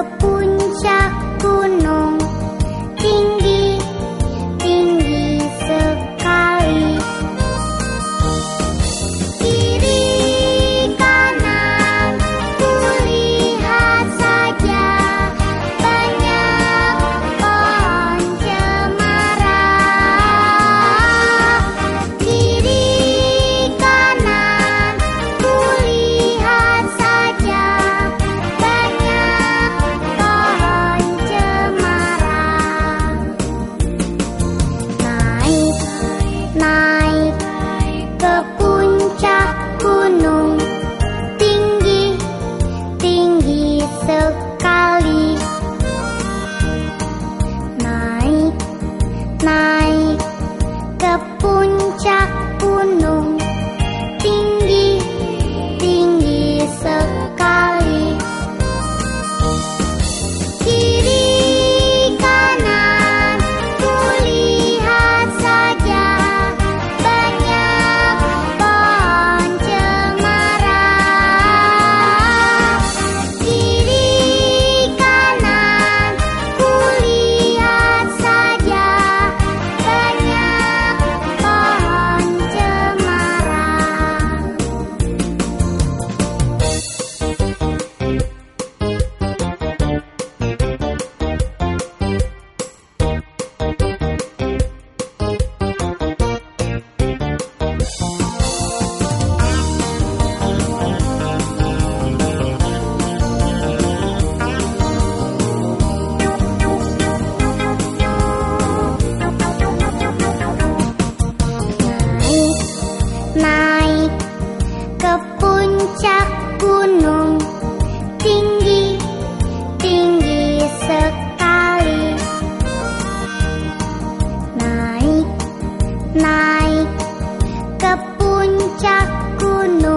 Singapura puncak gunung naik ke puncak gunung tinggi tinggi sekali naik naik ke puncak gunung